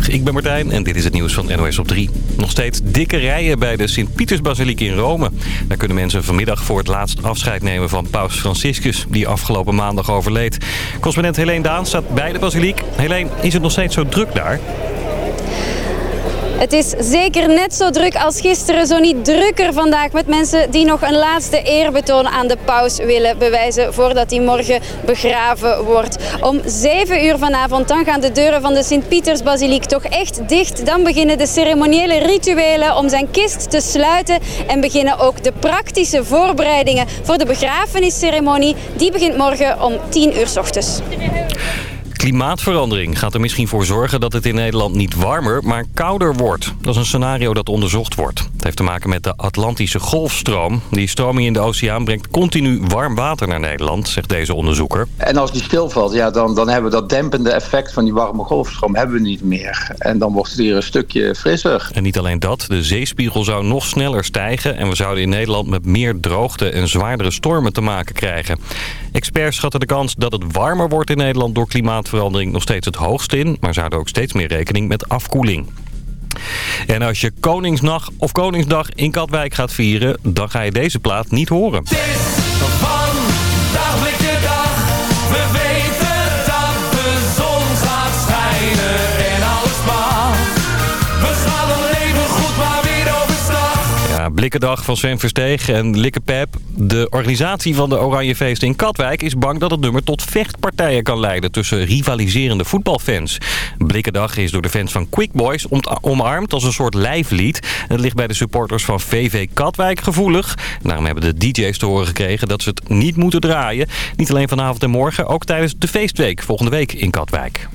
Ik ben Martijn en dit is het nieuws van NOS op 3. Nog steeds dikke rijen bij de Sint-Pietersbasiliek in Rome. Daar kunnen mensen vanmiddag voor het laatst afscheid nemen van paus Franciscus... die afgelopen maandag overleed. Correspondent Helene Daan staat bij de basiliek. Helene, is het nog steeds zo druk daar? Het is zeker net zo druk als gisteren, zo niet drukker vandaag... met mensen die nog een laatste eerbetoon aan de paus willen bewijzen... voordat hij morgen begraven wordt. Om 7 uur vanavond dan gaan de deuren van de Sint-Pietersbasiliek toch echt dicht. Dan beginnen de ceremoniële rituelen om zijn kist te sluiten... en beginnen ook de praktische voorbereidingen voor de begrafenisceremonie. Die begint morgen om 10 uur s ochtends. Klimaatverandering gaat er misschien voor zorgen dat het in Nederland niet warmer, maar kouder wordt. Dat is een scenario dat onderzocht wordt. Het heeft te maken met de Atlantische golfstroom. Die stroming in de oceaan brengt continu warm water naar Nederland, zegt deze onderzoeker. En als die stilvalt, ja, dan, dan hebben we dat dempende effect van die warme golfstroom hebben we niet meer. En dan wordt het hier een stukje frisser. En niet alleen dat, de zeespiegel zou nog sneller stijgen... en we zouden in Nederland met meer droogte en zwaardere stormen te maken krijgen. Experts schatten de kans dat het warmer wordt in Nederland door klimaatverandering nog steeds het hoogst in... maar zouden ook steeds meer rekening met afkoeling. En als je Koningsnacht of Koningsdag in Katwijk gaat vieren... dan ga je deze plaat niet horen. Blikkendag van Sven Versteeg en Likkepep. De organisatie van de Oranje Feesten in Katwijk is bang dat het nummer tot vechtpartijen kan leiden tussen rivaliserende voetbalfans. Blikkendag is door de fans van Quick Boys omarmd als een soort lijflied. Het ligt bij de supporters van VV Katwijk gevoelig. Daarom hebben de DJ's te horen gekregen dat ze het niet moeten draaien. Niet alleen vanavond en morgen, ook tijdens de feestweek volgende week in Katwijk.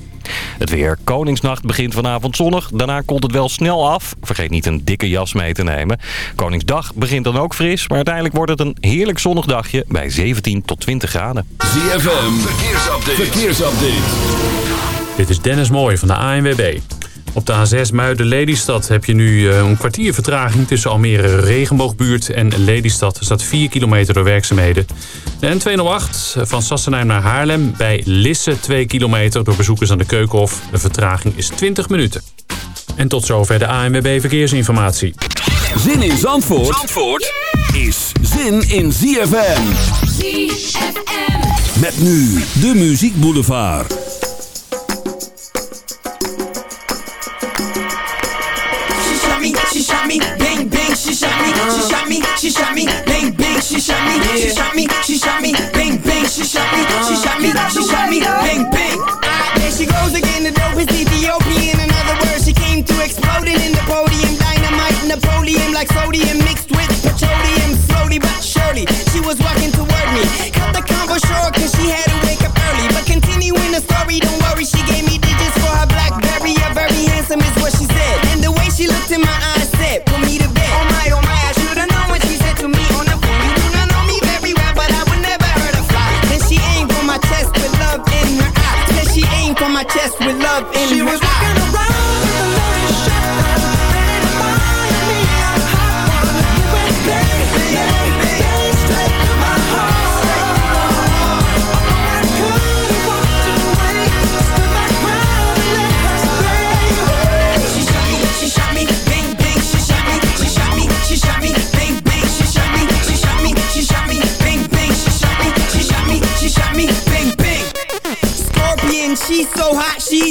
Het weer. Koningsnacht begint vanavond zonnig. Daarna komt het wel snel af. Vergeet niet een dikke jas mee te nemen. Koningsdag begint dan ook fris. Maar uiteindelijk wordt het een heerlijk zonnig dagje bij 17 tot 20 graden. ZFM. Verkeersupdate. Verkeersupdate. Dit is Dennis Mooij van de ANWB. Op de A6 Muiden-Lelystad heb je nu eh, een kwartier vertraging tussen Almere Regenboogbuurt en Lelystad. Er staat 4 kilometer door werkzaamheden. De N208 van Sassenheim naar Haarlem bij Lisse 2 kilometer door bezoekers aan de Keukenhof. De vertraging is 20 minuten. En tot zover de ANWB Verkeersinformatie. Zin in Zandvoort, Zandvoort is zin in ZFM. ZFM. Met nu de Muziek Boulevard. She shot me, she shot me, bang bang, she shot me, she shot me, she shot me, bang bang, she shot me, she uh-huh. shot me, she shot me, bang bang. There she goes again, the dope is Ethiopian. In other words, she came through exploding in the podium, dynamite, Napoleon, like sodium mixed with petroleum, slowly but surely. She was walking toward me, cut the convo short, cause she had to wake up early. But continuing the story, don't worry, she gave me digits for her Blackberry. A very handsome is what she said, and the way she looked in my eyes my chest with love in she her. She was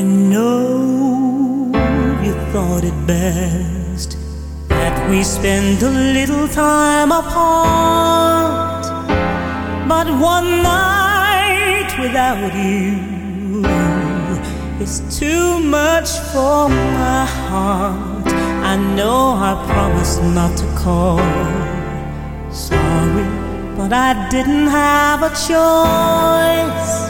I know you thought it best that we spend a little time apart, but one night without you is too much for my heart. I know I promised not to call. Sorry, but I didn't have a choice.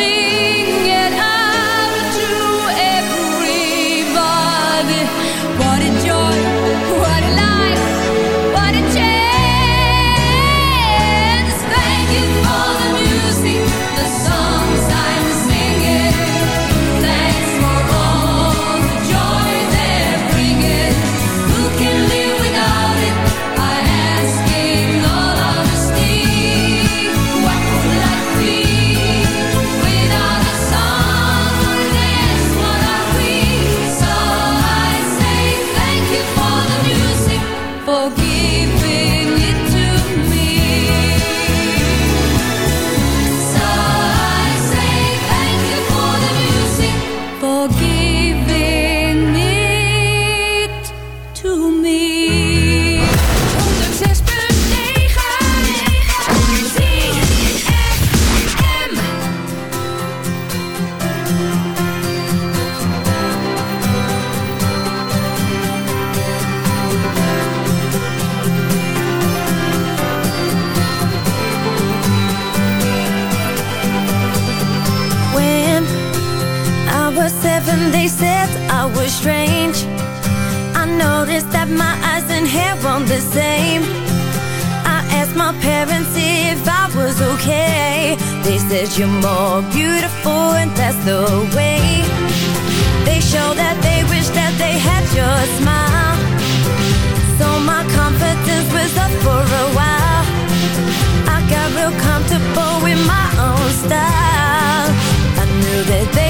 see says you're more beautiful and that's the way. They show that they wish that they had your smile. So my confidence was up for a while. I got real comfortable with my own style. I knew that they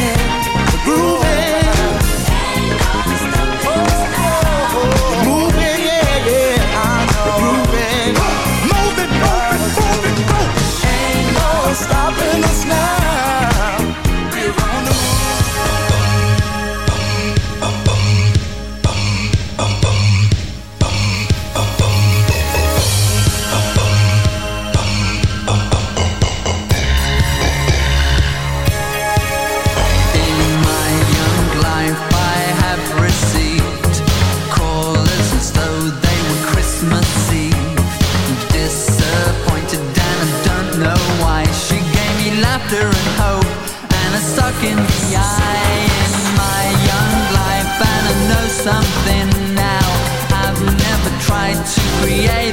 something now. I've never tried to create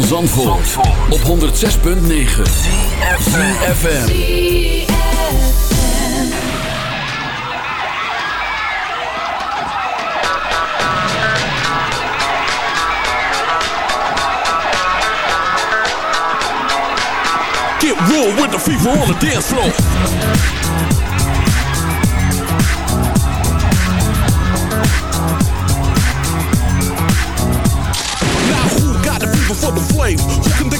van Zandvoort, op 106.9 ZFM Get real with the fever on the dance floor. For the flame?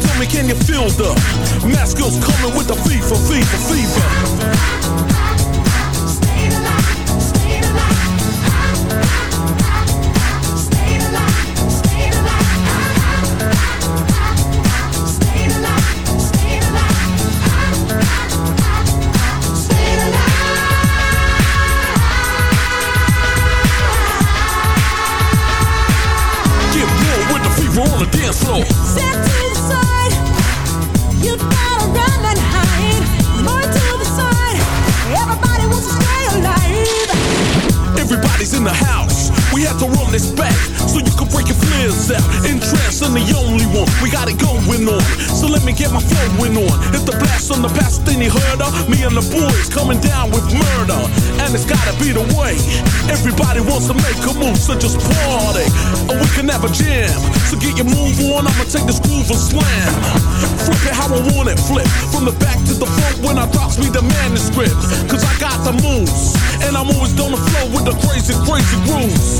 tell me, can you feel the mask skills coming with the fever, fever, fever? Get real with the fever on the dance floor. Everybody's in the house. We have to run this back so you can break your flares out. Interest in the only one. We got it going on. So let me get my flowing on. If the blast on the past thing you heard of, me and the boys coming down with murder. And it's gotta be the way. Everybody wants to make a move, so just party. And we can have a jam. So get your move on, I'ma take this groove and slam. Flip it how I want it, flip. From the back to the front when I drops me the manuscript. Cause I got the moves. And I'm always on the flow with the crazy, crazy grooves.